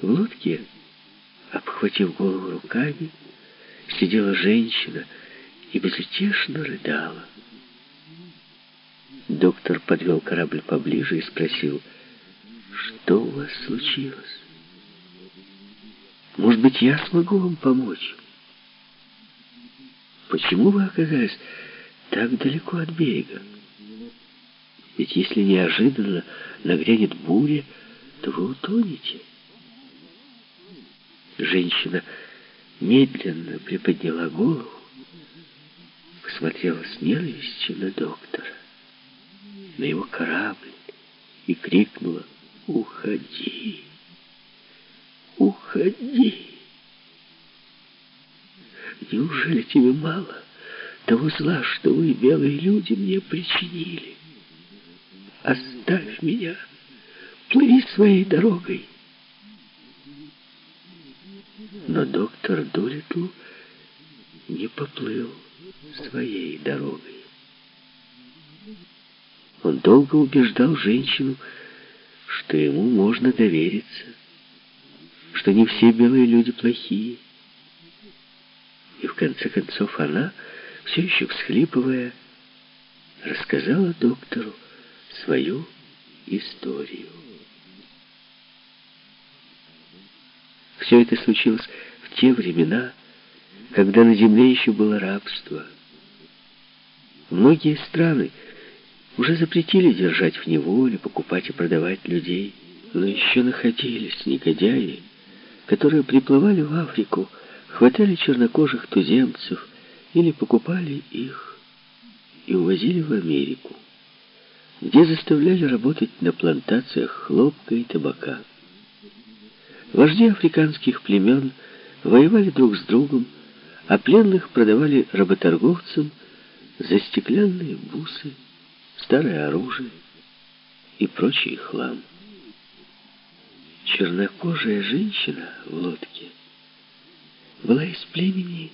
В лодке, обхватив голову руками, сидела женщина и безутешно рыдала. Доктор подвел корабль поближе и спросил, что у вас случилось? Может быть, я смогу вам помочь? Почему вы оказались так далеко от берега? Ведь если неожиданно нагрянет буря, то вы утонете. Женщина медленно приподняла голову, посмотрела с ненавистью на доктора, на его корабль и крикнула «Уходи! Уходи!» Неужели тебе мало того зла, что вы, белые люди, мне причинили? Оставь меня, плыви своей дорогой. Но доктор Дулитл не поплыл своей дорогой. Он долго убеждал женщину, что ему можно довериться, что не все белые люди плохие. И в конце концов она, все еще всхлипывая, рассказала доктору свою историю. Все это случилось в те времена, когда на земле еще было рабство. Многие страны уже запретили держать в неволе, покупать и продавать людей, но еще находились негодяи, которые приплывали в Африку, хватали чернокожих туземцев или покупали их и увозили в Америку, где заставляли работать на плантациях хлопка и табака. Вожди африканских племен воевали друг с другом, а пленных продавали работорговцам за стеклянные бусы, старое оружие и прочий хлам. Чернокожая женщина в лодке была из племени,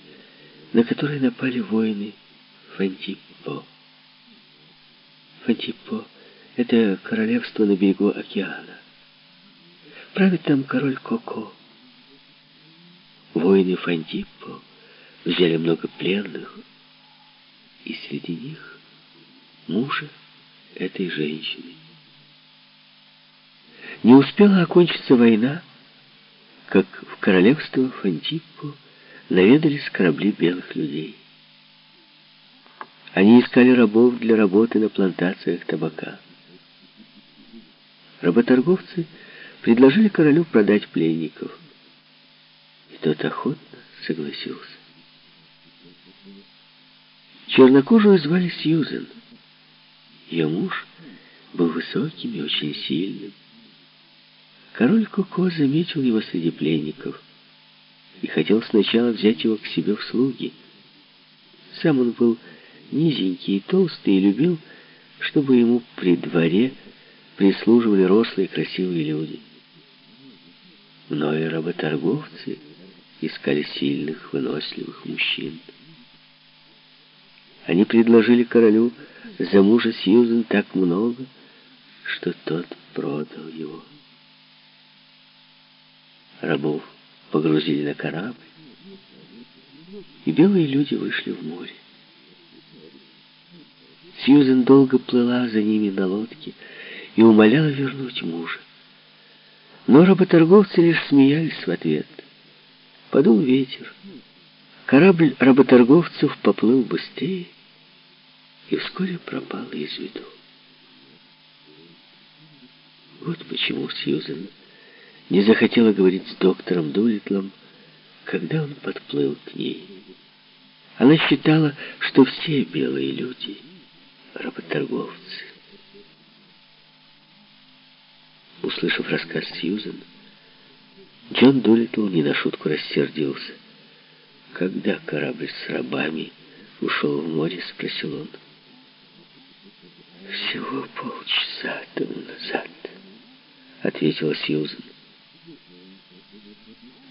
на которое напали воины Фантипо. Фантипо — это королевство на берегу океана. Правит там король Коко. Воины Фантиппо взяли много пленных, и среди них мужа этой женщины. Не успела окончиться война, как в королевство Фантиппо наведались корабли белых людей. Они искали рабов для работы на плантациях табака. Работорговцы – предложили королю продать пленников. И тот охотно согласился. Чернокожую звали Сьюзен. Ее муж был высоким и очень сильным. Король Коко заметил его среди пленников и хотел сначала взять его к себе в слуги. Сам он был низенький и толстый и любил, чтобы ему при дворе прислуживали рослые красивые люди но и работорговцы искали сильных, выносливых мужчин. Они предложили королю за мужа Сьюзен так много, что тот продал его. Рабов погрузили на корабль, и белые люди вышли в море. Сьюзен долго плыла за ними на лодке и умоляла вернуть мужа. Но работорговцы лишь смеялись в ответ. Подул ветер. Корабль работорговцев поплыл быстрее и вскоре пропал из виду. Вот почему Сьюзен не захотела говорить с доктором Дулитлом, когда он подплыл к ней. Она считала, что все белые люди — работорговцы. Услышав рассказ Сьюзен, Джон Дулитл не на шутку рассердился. «Когда корабль с рабами ушел в море?» — спросил он. «Всего полчаса тому назад», — ответила Сьюзен.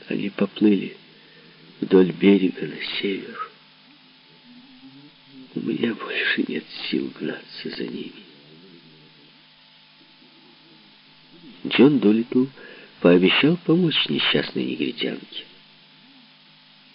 Они поплыли вдоль берега на север. У меня больше нет сил гнаться за ними. Джон Долитл пообещал помочь несчастной негритянке.